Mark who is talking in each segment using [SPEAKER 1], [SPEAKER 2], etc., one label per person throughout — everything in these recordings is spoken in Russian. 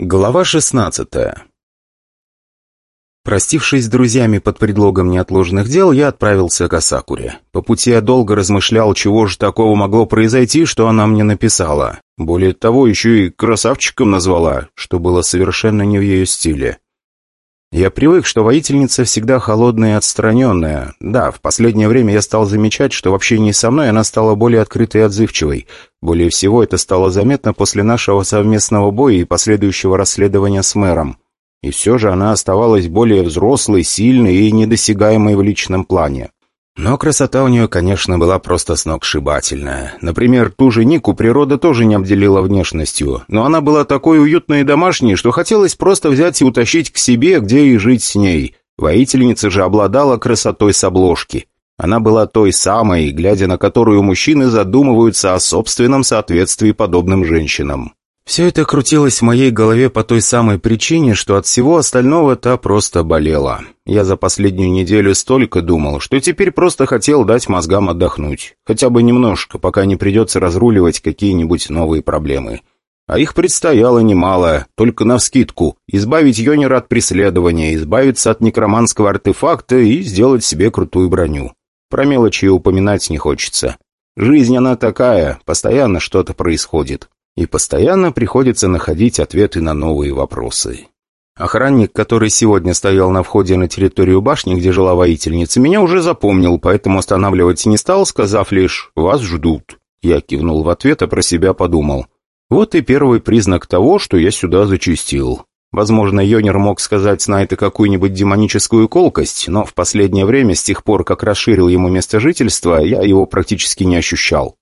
[SPEAKER 1] Глава 16 Простившись с друзьями под предлогом неотложных дел, я отправился к Асакуре. По пути я долго размышлял, чего же такого могло произойти, что она мне написала. Более того, еще и красавчиком назвала, что было совершенно не в ее стиле. Я привык, что воительница всегда холодная и отстраненная. Да, в последнее время я стал замечать, что в общении со мной она стала более открытой и отзывчивой. Более всего это стало заметно после нашего совместного боя и последующего расследования с мэром. И все же она оставалась более взрослой, сильной и недосягаемой в личном плане. Но красота у нее, конечно, была просто сногсшибательная. Например, ту же Нику природа тоже не обделила внешностью, но она была такой уютной и домашней, что хотелось просто взять и утащить к себе, где и жить с ней. Воительница же обладала красотой с обложки. Она была той самой, глядя на которую мужчины задумываются о собственном соответствии подобным женщинам. Все это крутилось в моей голове по той самой причине, что от всего остального та просто болела. Я за последнюю неделю столько думал, что теперь просто хотел дать мозгам отдохнуть. Хотя бы немножко, пока не придется разруливать какие-нибудь новые проблемы. А их предстояло немало, только навскидку. Избавить Йонера от преследования, избавиться от некроманского артефакта и сделать себе крутую броню. Про мелочи упоминать не хочется. Жизнь она такая, постоянно что-то происходит и постоянно приходится находить ответы на новые вопросы. Охранник, который сегодня стоял на входе на территорию башни, где жила воительница, меня уже запомнил, поэтому останавливать не стал, сказав лишь «Вас ждут». Я кивнул в ответ, а про себя подумал. Вот и первый признак того, что я сюда зачистил. Возможно, Йонер мог сказать Снайта какую-нибудь демоническую колкость, но в последнее время, с тех пор, как расширил ему место жительства, я его практически не ощущал.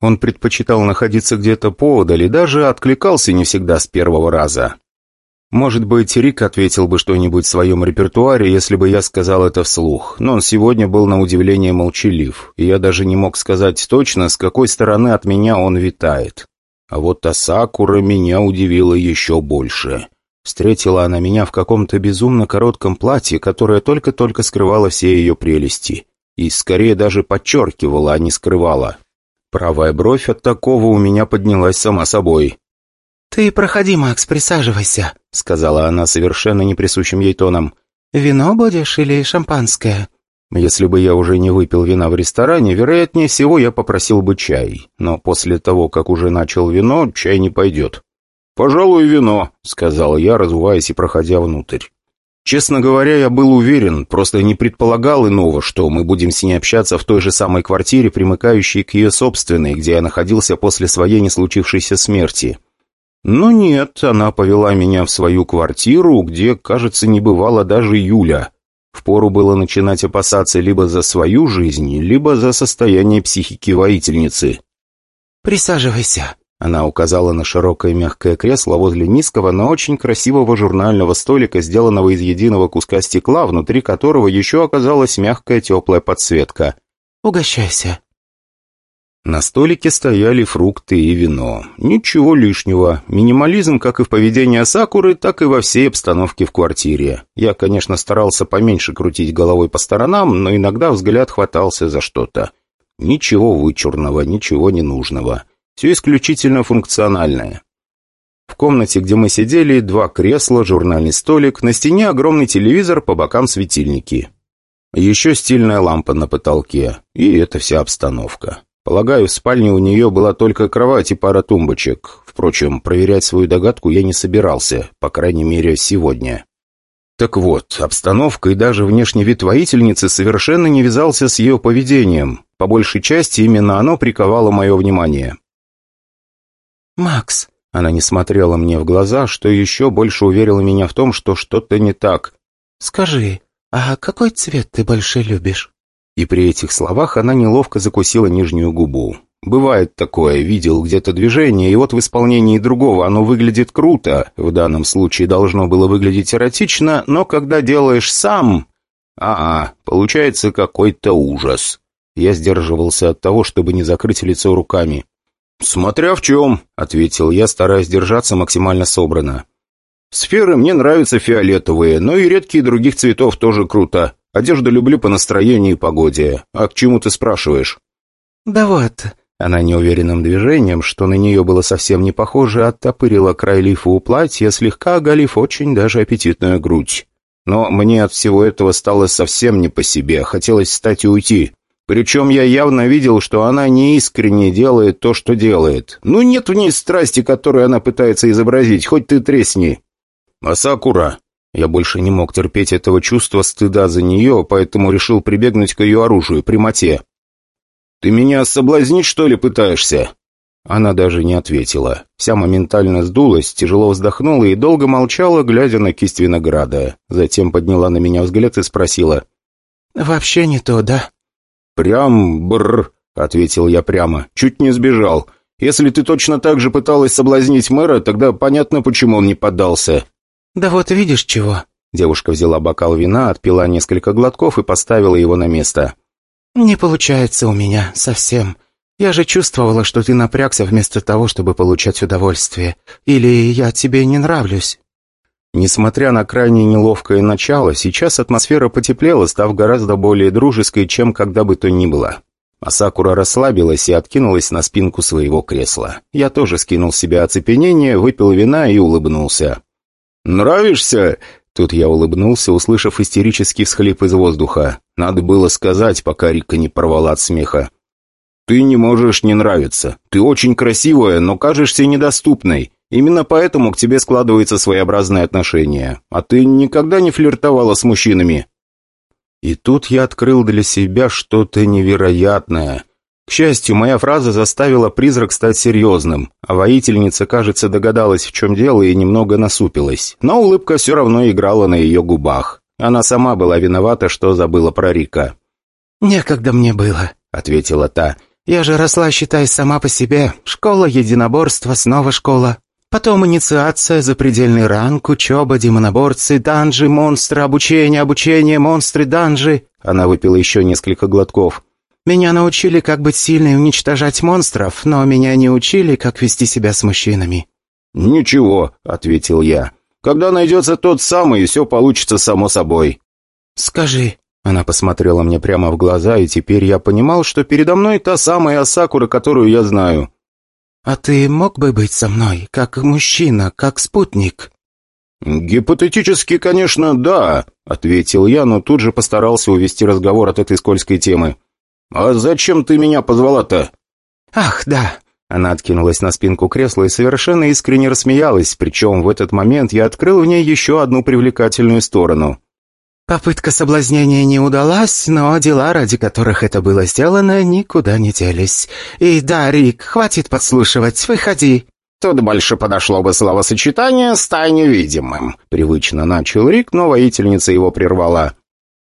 [SPEAKER 1] Он предпочитал находиться где-то поодаль и даже откликался не всегда с первого раза. Может быть, Рик ответил бы что-нибудь в своем репертуаре, если бы я сказал это вслух, но он сегодня был на удивление молчалив, и я даже не мог сказать точно, с какой стороны от меня он витает. А вот Асакура меня удивила еще больше. Встретила она меня в каком-то безумно коротком платье, которое только-только скрывало все ее прелести. И скорее даже подчеркивала, а не скрывала. Правая бровь от такого у меня поднялась сама собой.
[SPEAKER 2] «Ты проходи, Макс, присаживайся», — сказала она совершенно неприсущим ей тоном. «Вино будешь или шампанское?»
[SPEAKER 1] Если бы я уже не выпил вина в ресторане, вероятнее всего я попросил бы чай. Но после того, как уже начал вино, чай не пойдет. «Пожалуй, вино», — сказал я, разуваясь и проходя внутрь. Честно говоря, я был уверен, просто не предполагал иного, что мы будем с ней общаться в той же самой квартире, примыкающей к ее собственной, где я находился после своей не случившейся смерти. Но нет, она повела меня в свою квартиру, где, кажется, не бывало даже Юля. Впору было начинать опасаться либо за свою жизнь, либо за состояние психики воительницы.
[SPEAKER 2] «Присаживайся»,
[SPEAKER 1] она указала на широкое мягкое кресло возле низкого, но очень красивого журнального столика, сделанного из единого куска стекла, внутри которого еще оказалась мягкая теплая подсветка.
[SPEAKER 2] «Угощайся».
[SPEAKER 1] На столике стояли фрукты и вино. Ничего лишнего. Минимализм как и в поведении Сакуры, так и во всей обстановке в квартире. Я, конечно, старался поменьше крутить головой по сторонам, но иногда взгляд хватался за что-то. Ничего вычурного, ничего ненужного. Все исключительно функциональное. В комнате, где мы сидели, два кресла, журнальный столик, на стене огромный телевизор, по бокам светильники. Еще стильная лампа на потолке. И это вся обстановка. Полагаю, в спальне у нее была только кровать и пара тумбочек. Впрочем, проверять свою догадку я не собирался, по крайней мере, сегодня. Так вот, обстановка и даже внешний вид воительницы совершенно не вязался с ее поведением. По большей части именно оно приковало мое внимание.
[SPEAKER 2] «Макс!»
[SPEAKER 1] Она не смотрела мне в глаза, что еще больше уверило меня в том, что что-то не так.
[SPEAKER 2] «Скажи, а какой цвет ты больше любишь?»
[SPEAKER 1] И при этих словах она неловко закусила нижнюю губу. Бывает такое, видел где-то движение, и вот в исполнении другого оно выглядит круто, в данном случае должно было выглядеть эротично, но когда делаешь сам... А-а, получается какой-то ужас. Я сдерживался от того, чтобы не закрыть лицо руками. «Смотря в чем», — ответил я, стараясь держаться максимально собрано. «Сферы мне нравятся фиолетовые, но и редкие других цветов тоже круто. Одежду люблю по настроению и погоде. А к чему ты спрашиваешь?»
[SPEAKER 2] «Да вот,
[SPEAKER 1] Она неуверенным движением, что на нее было совсем не похоже, оттопырила край лифа у платья, слегка оголив очень даже аппетитную грудь. Но мне от всего этого стало совсем не по себе, хотелось встать и уйти. Причем я явно видел, что она неискренне делает то, что делает. Ну, нет в ней страсти, которую она пытается изобразить, хоть ты тресни. «Асакура!» Я больше не мог терпеть этого чувства стыда за нее, поэтому решил прибегнуть к ее оружию, прямоте. «Ты меня соблазнить, что ли, пытаешься?» Она даже не ответила. Вся моментально сдулась, тяжело вздохнула и долго молчала, глядя на кисть винограда. Затем подняла на меня взгляд и спросила.
[SPEAKER 2] «Вообще не то, да?»
[SPEAKER 1] «Прям бр», — ответил я прямо. «Чуть не сбежал. Если ты точно так же пыталась соблазнить мэра, тогда понятно, почему он не поддался».
[SPEAKER 2] «Да вот видишь чего».
[SPEAKER 1] Девушка взяла бокал вина, отпила несколько глотков и поставила его на место.
[SPEAKER 2] «Не получается у меня совсем. Я же чувствовала, что ты напрягся вместо того, чтобы получать удовольствие. Или я тебе не нравлюсь?»
[SPEAKER 1] Несмотря на крайне неловкое начало, сейчас атмосфера потеплела, став гораздо более дружеской, чем когда бы то ни было. Асакура расслабилась и откинулась на спинку своего кресла. Я тоже скинул с себя оцепенение, выпил вина и улыбнулся. «Нравишься?» Тут я улыбнулся, услышав истерический всхлип из воздуха. Надо было сказать, пока Рика не порвала от смеха. «Ты не можешь не нравиться. Ты очень красивая, но кажешься недоступной. Именно поэтому к тебе складывается своеобразное отношение. А ты никогда не флиртовала с мужчинами?» И тут я открыл для себя что-то невероятное. К счастью, моя фраза заставила призрак стать серьезным, а воительница, кажется, догадалась, в чем дело, и немного насупилась. Но улыбка все равно играла на ее губах. Она сама была виновата, что забыла про Рика.
[SPEAKER 2] «Некогда мне было», — ответила та. «Я же росла, считай, сама по себе. Школа единоборства, снова школа. Потом инициация, запредельный ранг, учеба, демоноборцы, данжи, монстры, обучение, обучение, монстры, данжи». Она выпила еще несколько глотков. Меня научили, как быть сильной и уничтожать монстров, но меня не учили, как вести себя с мужчинами».
[SPEAKER 1] «Ничего», — ответил я. «Когда найдется тот самый, все получится само собой».
[SPEAKER 2] «Скажи».
[SPEAKER 1] Она посмотрела мне прямо в глаза, и теперь я понимал, что передо мной та самая Асакура, которую я знаю.
[SPEAKER 2] «А ты мог бы быть со мной, как мужчина, как спутник?»
[SPEAKER 1] «Гипотетически, конечно, да», — ответил я, но тут же постарался увести разговор от этой скользкой темы. «А зачем ты меня позвала-то?»
[SPEAKER 2] «Ах, да!»
[SPEAKER 1] Она откинулась на спинку кресла и совершенно искренне рассмеялась, причем в этот момент я открыл в ней еще одну привлекательную сторону.
[SPEAKER 2] «Попытка соблазнения не удалась, но дела, ради которых это было сделано, никуда не делись. И да, Рик, хватит подслушивать, выходи!»
[SPEAKER 1] «Тут больше подошло бы словосочетание «стань невидимым», — привычно начал Рик, но воительница его прервала.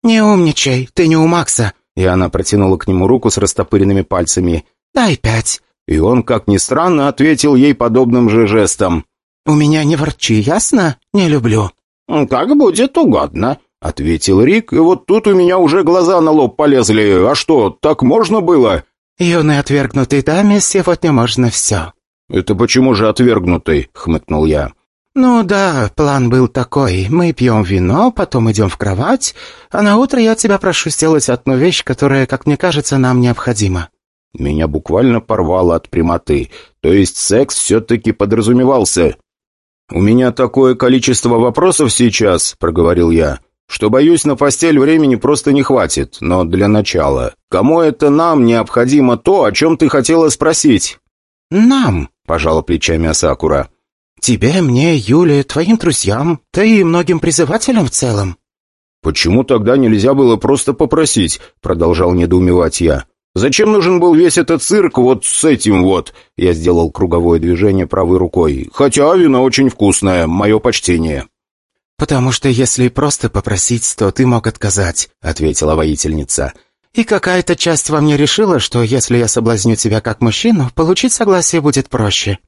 [SPEAKER 2] «Не умничай, ты не у Макса.
[SPEAKER 1] И она протянула к нему руку с растопыренными пальцами.
[SPEAKER 2] «Дай пять».
[SPEAKER 1] И он, как ни странно, ответил ей подобным же жестом.
[SPEAKER 2] «У меня не ворчи, ясно? Не люблю».
[SPEAKER 1] «Как будет угодно», — ответил Рик, и вот тут у меня уже глаза на лоб полезли. «А что, так можно было?»
[SPEAKER 2] «Юной отвергнутой даме сегодня можно все».
[SPEAKER 1] «Это почему же отвергнутый?» — хмыкнул я.
[SPEAKER 2] «Ну да, план был такой. Мы пьем вино, потом идем в кровать, а на утро я тебя прошу сделать одну вещь, которая, как мне кажется, нам необходима».
[SPEAKER 1] Меня буквально порвало от прямоты. То есть секс все-таки подразумевался. «У меня такое количество вопросов сейчас», — проговорил я, «что, боюсь, на постель времени просто не хватит. Но для начала, кому это нам необходимо то, о чем ты хотела спросить?»
[SPEAKER 2] «Нам», —
[SPEAKER 1] пожала плечами Асакура.
[SPEAKER 2] «Тебе, мне, Юле, твоим друзьям, да и многим призывателям в целом».
[SPEAKER 1] «Почему тогда нельзя было просто попросить?» — продолжал недоумевать я. «Зачем нужен был весь этот цирк вот с этим вот?» Я сделал круговое движение правой рукой. «Хотя вино очень вкусное, мое почтение».
[SPEAKER 2] «Потому что если просто попросить, то ты мог отказать», — ответила воительница. «И какая-то часть во мне решила, что если я соблазню тебя как мужчину, получить согласие будет проще».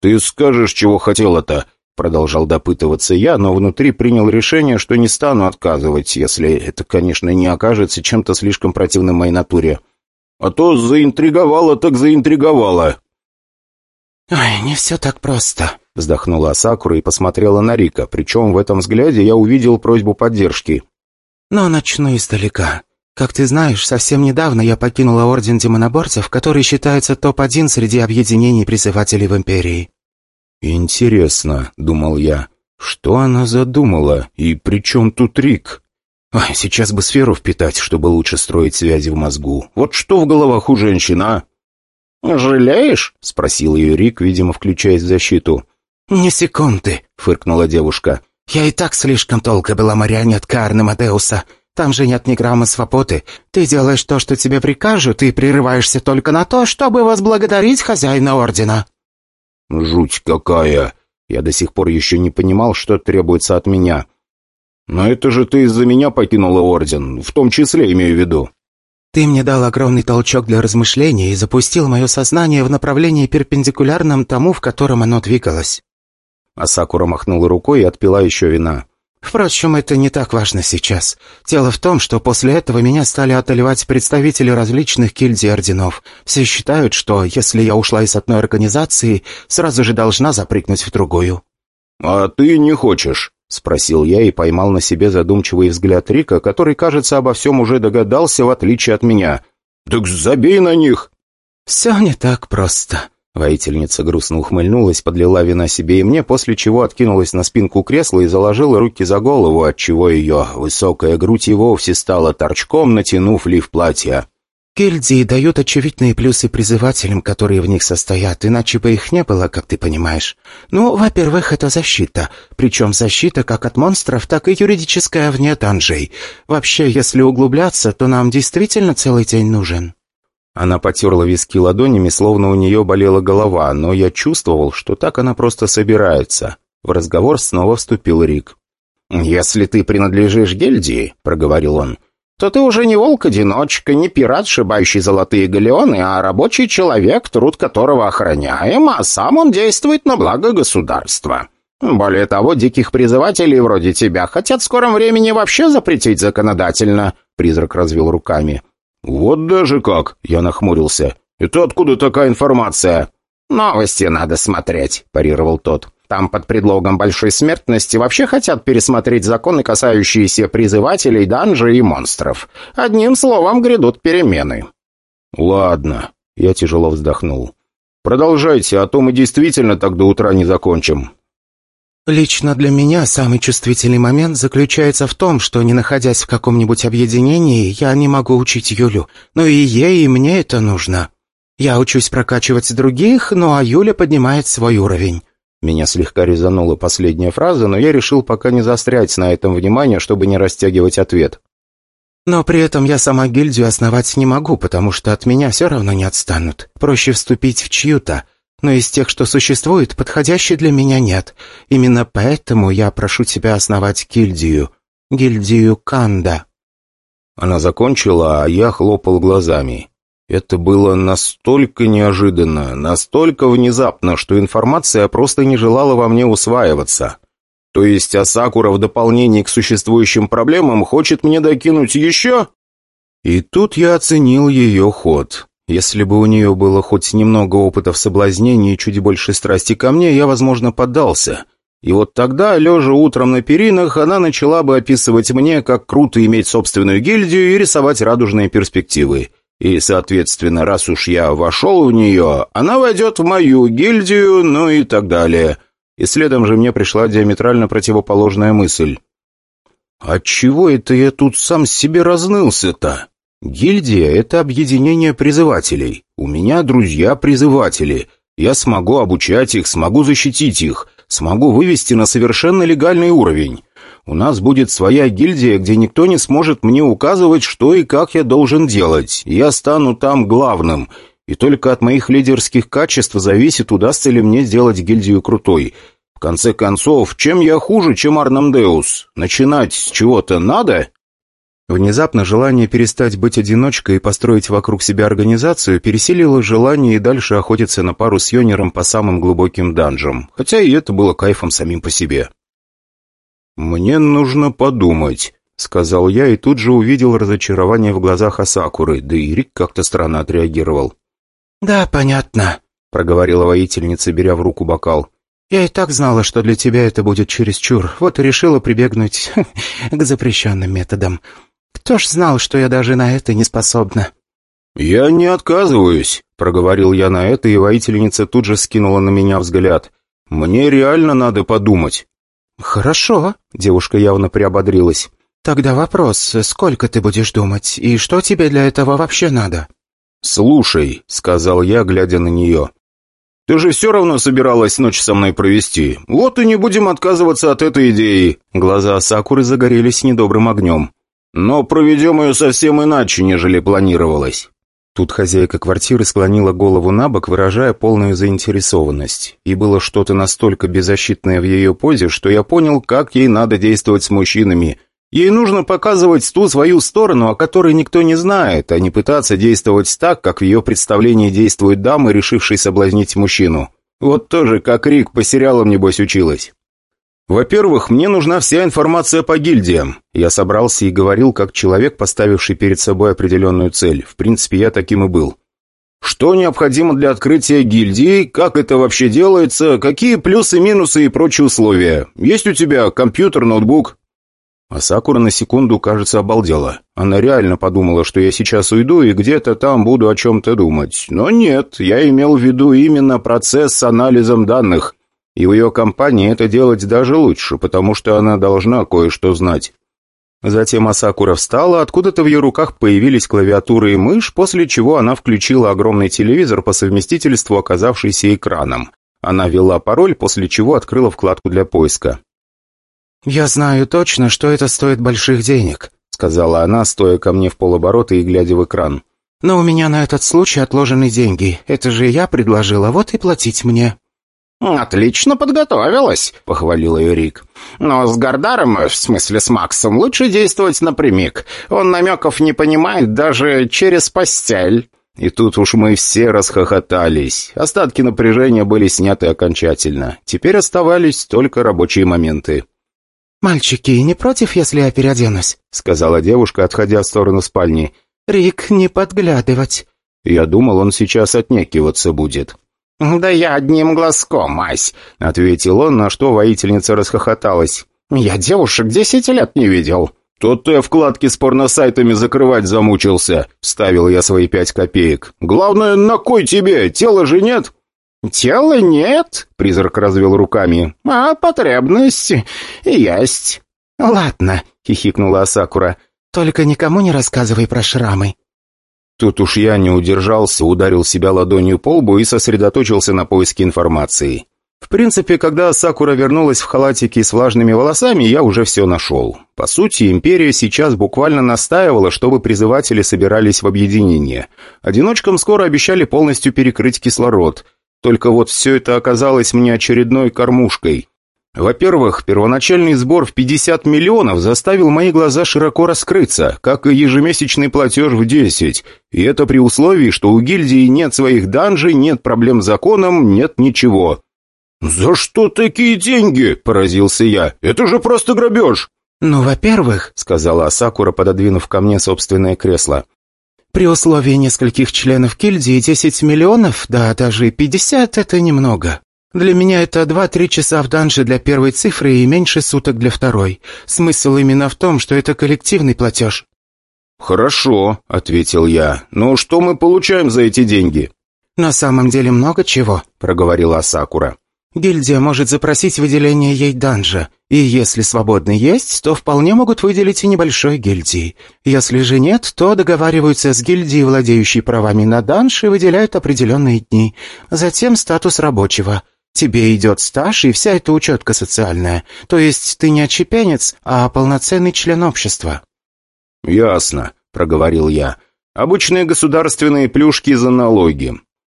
[SPEAKER 1] «Ты скажешь, чего хотела-то?» Продолжал допытываться я, но внутри принял решение, что не стану отказывать, если это, конечно, не окажется чем-то слишком противным моей натуре. А то заинтриговала так заинтриговала.
[SPEAKER 2] «Ой, не все так просто», —
[SPEAKER 1] вздохнула Сакура и посмотрела на Рика, причем в этом взгляде я увидел просьбу поддержки.
[SPEAKER 2] «Но начну издалека. Как ты знаешь, совсем недавно я покинула Орден Демоноборцев, который считается топ-1 среди объединений призывателей в Империи».
[SPEAKER 1] «Интересно», — думал я, — «что она задумала, и при чем тут Рик?» Ой, сейчас бы сферу впитать, чтобы лучше строить связи в мозгу. Вот что в головах у женщин, а?
[SPEAKER 3] «Жалеешь?»
[SPEAKER 1] — спросил ее Рик, видимо, включаясь в защиту.
[SPEAKER 2] «Ни секунды», — фыркнула девушка. «Я и так слишком долго была марионеткой Арны Мадеуса. Там же нет ни грамма свободы. Ты делаешь то, что тебе прикажут, и прерываешься только на то, чтобы возблагодарить хозяина Ордена».
[SPEAKER 1] «Жуть какая! Я до сих пор еще не понимал, что требуется от меня. Но это же ты из-за меня покинула Орден, в том числе имею в виду».
[SPEAKER 2] «Ты мне дал огромный толчок для размышления и запустил мое сознание в направлении перпендикулярном тому, в котором оно двигалось».
[SPEAKER 1] Асакура махнула рукой и отпила еще вина.
[SPEAKER 2] Впрочем, это не так важно сейчас. Дело в том, что после этого меня стали одолевать представители различных гильдий орденов. Все считают, что если я ушла из одной организации, сразу же должна запрыгнуть в другую.
[SPEAKER 1] «А ты не хочешь?» — спросил я и поймал на себе задумчивый взгляд Рика, который, кажется, обо всем уже догадался, в отличие от меня. «Так забей на них!»
[SPEAKER 2] «Все не так просто»,
[SPEAKER 1] Воительница грустно ухмыльнулась, подлила вина себе и мне, после чего откинулась на спинку кресла и заложила руки за голову, отчего ее высокая грудь и вовсе стала торчком, натянув лиф платья.
[SPEAKER 2] «Гильдии дают очевидные плюсы призывателям, которые в них состоят, иначе бы их не было, как ты понимаешь. Ну, во-первых, это защита, причем защита как от монстров, так и юридическая вне данжей. Вообще, если углубляться, то нам действительно целый день нужен».
[SPEAKER 1] Она потерла виски ладонями, словно у нее болела голова, но я чувствовал, что так она просто собирается. В разговор снова вступил Рик.
[SPEAKER 3] «Если ты принадлежишь гильдии», — проговорил он, — «то ты уже не волк-одиночка, не пират, шибающий золотые галеоны, а рабочий человек, труд которого охраняем, а сам он действует на благо государства. Более того, диких призывателей вроде тебя хотят в скором времени вообще запретить законодательно», — призрак развел руками.
[SPEAKER 1] «Вот даже как!» — я нахмурился. «Это откуда такая информация?»
[SPEAKER 3] «Новости надо смотреть», — парировал тот. «Там под предлогом большой смертности вообще хотят пересмотреть законы, касающиеся призывателей, данжей и монстров. Одним словом, грядут перемены».
[SPEAKER 1] «Ладно», — я тяжело вздохнул. «Продолжайте, а то мы действительно так до утра не закончим».
[SPEAKER 2] Лично для меня самый чувствительный момент заключается в том, что, не находясь в каком-нибудь объединении, я не могу учить Юлю, но и ей, и мне это нужно. Я учусь прокачивать других, ну а Юля поднимает свой уровень.
[SPEAKER 1] Меня слегка резанула последняя фраза, но я решил пока не заострять на этом внимание, чтобы не растягивать ответ.
[SPEAKER 2] Но при этом я сама гильдию основать не могу, потому что от меня все равно не отстанут. Проще вступить в чью-то, но из тех, что существует, подходящей для меня нет. Именно поэтому я прошу тебя основать гильдию. Гильдию Канда».
[SPEAKER 1] Она закончила, а я хлопал глазами. Это было настолько неожиданно, настолько внезапно, что информация просто не желала во мне усваиваться. То есть Асакура в дополнение к существующим проблемам хочет мне докинуть еще? И тут я оценил ее ход. Если бы у нее было хоть немного опыта в соблазнении и чуть больше страсти ко мне, я, возможно, поддался. И вот тогда, лежа утром на перинах, она начала бы описывать мне, как круто иметь собственную гильдию и рисовать радужные перспективы. И, соответственно, раз уж я вошел в нее, она войдет в мою гильдию, ну и так далее. И следом же мне пришла диаметрально противоположная мысль. «Отчего это я тут сам себе разнылся-то?» Гильдия — это объединение призывателей. У меня друзья-призыватели. Я смогу обучать их, смогу защитить их, смогу вывести на совершенно легальный уровень. У нас будет своя гильдия, где никто не сможет мне указывать, что и как я должен делать. Я стану там главным. И только от моих лидерских качеств зависит, удастся ли мне сделать гильдию крутой. В конце концов, чем я хуже, чем Арнамдеус? Начинать с чего-то надо?» Внезапно желание перестать быть одиночкой и построить вокруг себя организацию пересилило желание и дальше охотиться на пару с Йонером по самым глубоким данжам, хотя и это было кайфом самим по себе. «Мне нужно подумать», — сказал я и тут же увидел разочарование в глазах Асакуры, да и Рик как-то странно отреагировал.
[SPEAKER 2] «Да, понятно», — проговорила воительница, беря в руку бокал. «Я и так знала, что для тебя это будет чересчур, вот и решила прибегнуть к запрещенным методам. Кто ж знал, что я даже на это не способна?»
[SPEAKER 1] «Я не отказываюсь», — проговорил я на это, и воительница тут же скинула на меня взгляд. «Мне реально надо подумать».
[SPEAKER 2] «Хорошо», — девушка явно приободрилась. «Тогда вопрос, сколько ты будешь думать, и что тебе для этого вообще надо?»
[SPEAKER 1] «Слушай», — сказал я, глядя на нее. «Ты же все равно собиралась ночь со мной провести. Вот и не будем отказываться от этой идеи». Глаза Сакуры загорелись недобрым огнем. «Но проведем ее совсем иначе, нежели планировалось». Тут хозяйка квартиры склонила голову на бок, выражая полную заинтересованность. И было что-то настолько беззащитное в ее позе, что я понял, как ей надо действовать с мужчинами. Ей нужно показывать ту свою сторону, о которой никто не знает, а не пытаться действовать так, как в ее представлении действует дама, решившая соблазнить мужчину. Вот тоже, как Рик по сериалам, небось, училась. Во-первых, мне нужна вся информация по гильдиям. Я собрался и говорил, как человек, поставивший перед собой определенную цель. В принципе, я таким и был. Что необходимо для открытия гильдии, как это вообще делается, какие плюсы, минусы и прочие условия. Есть у тебя компьютер, ноутбук? А Сакура на секунду, кажется, обалдела. Она реально подумала, что я сейчас уйду и где-то там буду о чем-то думать. Но нет, я имел в виду именно процесс с анализом данных. И в ее компании это делать даже лучше, потому что она должна кое-что знать. Затем Асакура встала, откуда-то в ее руках появились клавиатура и мышь, после чего она включила огромный телевизор по совместительству, оказавшийся экраном. Она ввела пароль, после чего открыла вкладку для поиска.
[SPEAKER 2] «Я знаю точно, что это стоит больших денег», — сказала она, стоя ко мне в полоборота и глядя в экран. «Но у меня на этот случай отложены деньги. Это же я предложила, вот и платить мне».
[SPEAKER 3] «Отлично подготовилась», — похвалил ее Рик. «Но с Гардаром, в смысле с Максом, лучше действовать напрямик. Он намеков не понимает даже через постель».
[SPEAKER 1] И тут уж мы все расхохотались. Остатки напряжения были сняты окончательно. Теперь оставались только рабочие моменты.
[SPEAKER 2] «Мальчики, не против, если я переоденусь?» — сказала девушка, отходя в сторону спальни. «Рик, не подглядывать».
[SPEAKER 1] Я думал, он сейчас отнекиваться будет.
[SPEAKER 3] «Да я одним глазком, мась», — ответил он, на что воительница расхохоталась. «Я девушек десять лет не видел».
[SPEAKER 1] «Тут ты вкладки с порносайтами закрывать замучился», — вставил я свои пять копеек. «Главное, на кой тебе? Тела же нет?»
[SPEAKER 3] «Тела нет», — призрак развел руками, — «а потребность есть».
[SPEAKER 2] «Ладно», — хихикнула Асакура, — «только никому не рассказывай про шрамы».
[SPEAKER 1] Тут уж я не удержался, ударил себя ладонью по лбу и сосредоточился на поиске информации. В принципе, когда Сакура вернулась в халатике с влажными волосами, я уже все нашел. По сути, Империя сейчас буквально настаивала, чтобы призыватели собирались в объединение. Одиночкам скоро обещали полностью перекрыть кислород. Только вот все это оказалось мне очередной кормушкой. Во-первых, первоначальный сбор в 50 миллионов заставил мои глаза широко раскрыться, как и ежемесячный платеж в 10. И это при условии, что у гильдии нет своих данжей, нет проблем с законом, нет ничего. «За что такие деньги?» – поразился я. «Это же просто грабеж!»
[SPEAKER 2] «Ну, во-первых», – сказала Асакура, пододвинув ко мне собственное кресло, «при условии нескольких членов гильдии 10 миллионов, да даже 50 – это немного. Для меня это два-три часа в данже для первой цифры и меньше суток для второй. Смысл именно в том, что это коллективный платеж».
[SPEAKER 1] «Хорошо», — ответил я. «Но что мы получаем за эти деньги?»
[SPEAKER 2] «На самом деле много чего», — проговорила Асакура. «Гильдия может запросить выделение ей данжа, и если свободный есть, то вполне могут выделить и небольшой гильдии. Если же нет, то договариваются с гильдией, владеющей правами на данж, и выделяют определенные дни. Затем статус рабочего. Тебе идет стаж и вся эта учетка социальная. То есть ты не отчепенец, а полноценный член общества».
[SPEAKER 1] «Ясно», — проговорил я. «Обычные государственные плюшки за налоги.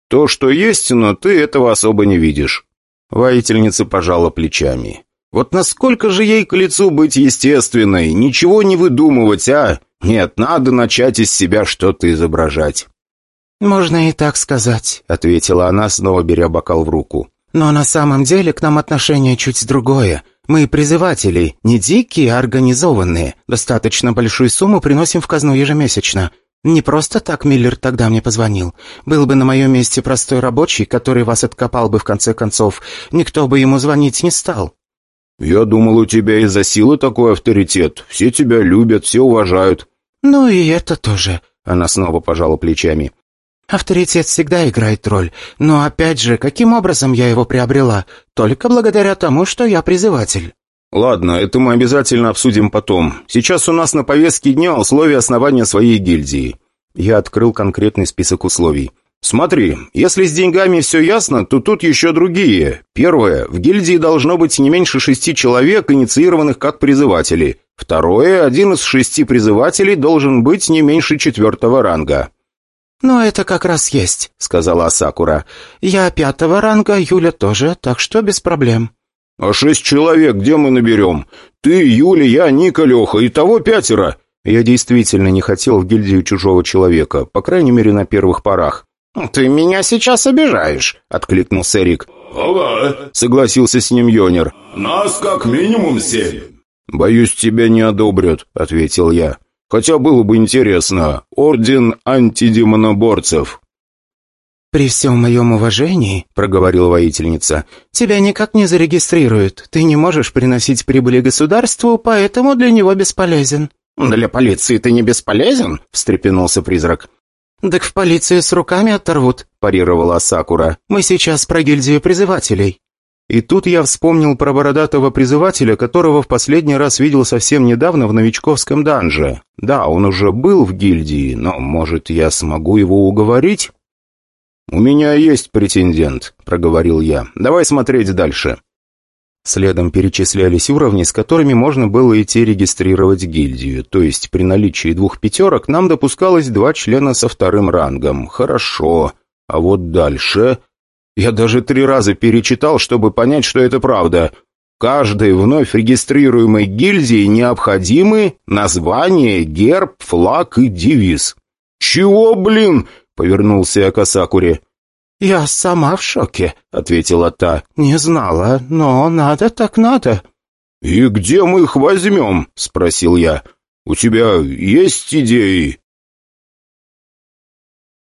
[SPEAKER 1] То, что есть, но ты этого особо не видишь». Воительница пожала плечами. «Вот насколько же ей к лицу быть естественной, ничего не выдумывать, а? Нет, надо начать из себя что-то изображать».
[SPEAKER 2] «Можно и так сказать», — ответила она, снова беря бокал в руку. Но на самом деле к нам отношение чуть другое. Мы призыватели, не дикие, а организованные. Достаточно большую сумму приносим в казну ежемесячно. Не просто так Миллер тогда мне позвонил. Был бы на моем месте простой рабочий, который вас откопал бы в конце концов, никто бы ему звонить не стал.
[SPEAKER 1] «Я думал, у тебя из-за силы такой авторитет. Все тебя любят, все уважают».
[SPEAKER 2] «Ну и это тоже», —
[SPEAKER 1] она снова пожала плечами.
[SPEAKER 2] «Авторитет всегда играет роль, но опять же, каким образом я его приобрела? Только благодаря тому, что я призыватель».
[SPEAKER 1] «Ладно, это мы обязательно обсудим потом. Сейчас у нас на повестке дня условия основания своей гильдии». Я открыл конкретный список условий. «Смотри, если с деньгами все ясно, то тут еще другие. Первое. В гильдии должно быть не меньше шести человек, инициированных как призыватели. Второе. Один из шести призывателей должен быть не меньше четвертого ранга».
[SPEAKER 2] «Ну, это как раз есть», — сказала Асакура. «Я пятого ранга, Юля тоже, так что без проблем».
[SPEAKER 1] «А шесть человек где мы наберем? Ты, Юля, я, Ника, Леха, и того пятеро!» Я действительно не хотел в гильдию чужого человека, по крайней мере, на первых порах.
[SPEAKER 3] «Ты меня сейчас обижаешь», — откликнулся Рик.
[SPEAKER 4] «Ага», —
[SPEAKER 1] согласился с ним Йонер.
[SPEAKER 4] «Нас как минимум семь».
[SPEAKER 1] «Боюсь, тебя не одобрят», — ответил я. «Хотя было бы интересно. Орден антидемоноборцев».
[SPEAKER 2] «При всем моем уважении», — проговорила воительница, — «тебя никак не зарегистрируют. Ты не можешь приносить прибыли государству, поэтому для него бесполезен».
[SPEAKER 3] «Для полиции ты не бесполезен?» — встрепенулся призрак.
[SPEAKER 2] «Так в полицию с руками оторвут», — парировала Сакура. «Мы сейчас про гильдию призывателей».
[SPEAKER 1] И тут я вспомнил про бородатого призывателя, которого в последний раз видел совсем недавно в новичковском данже. Да, он уже был в гильдии, но, может, я смогу его уговорить? «У меня есть претендент», — проговорил я. «Давай смотреть дальше». Следом перечислялись уровни, с которыми можно было идти регистрировать гильдию. То есть при наличии двух пятерок нам допускалось два члена со вторым рангом. Хорошо. А вот дальше... Я даже три раза перечитал, чтобы понять, что это правда. Каждой вновь регистрируемой гильдии необходимы название, герб, флаг и девиз. «Чего, блин?» — повернулся Асакуре.
[SPEAKER 2] «Я сама в шоке», — ответила та. «Не знала, но надо так надо».
[SPEAKER 1] «И где мы их возьмем?» — спросил я. «У тебя есть идеи?»